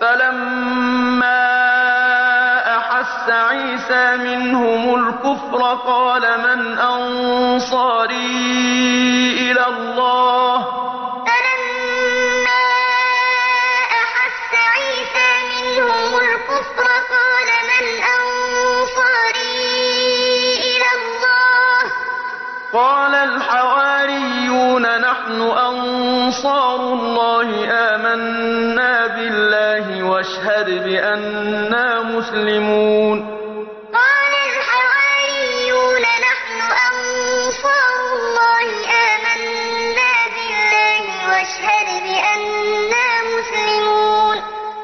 فَلَمَّا أَحَسَّ عِيسَىٰ مِنْهُمُ الْكُفْرَ قَالَ مَنْ أَنصَارِي إِلَى اللَّهِ ۖ؟ قَالَ الْحَوَارِيُّونَ نَحْنُ أَنصَارُ اللَّهِ بِاللَّهِ وَاشْهَدْ بِأَنَّا مُسْلِمُونَ.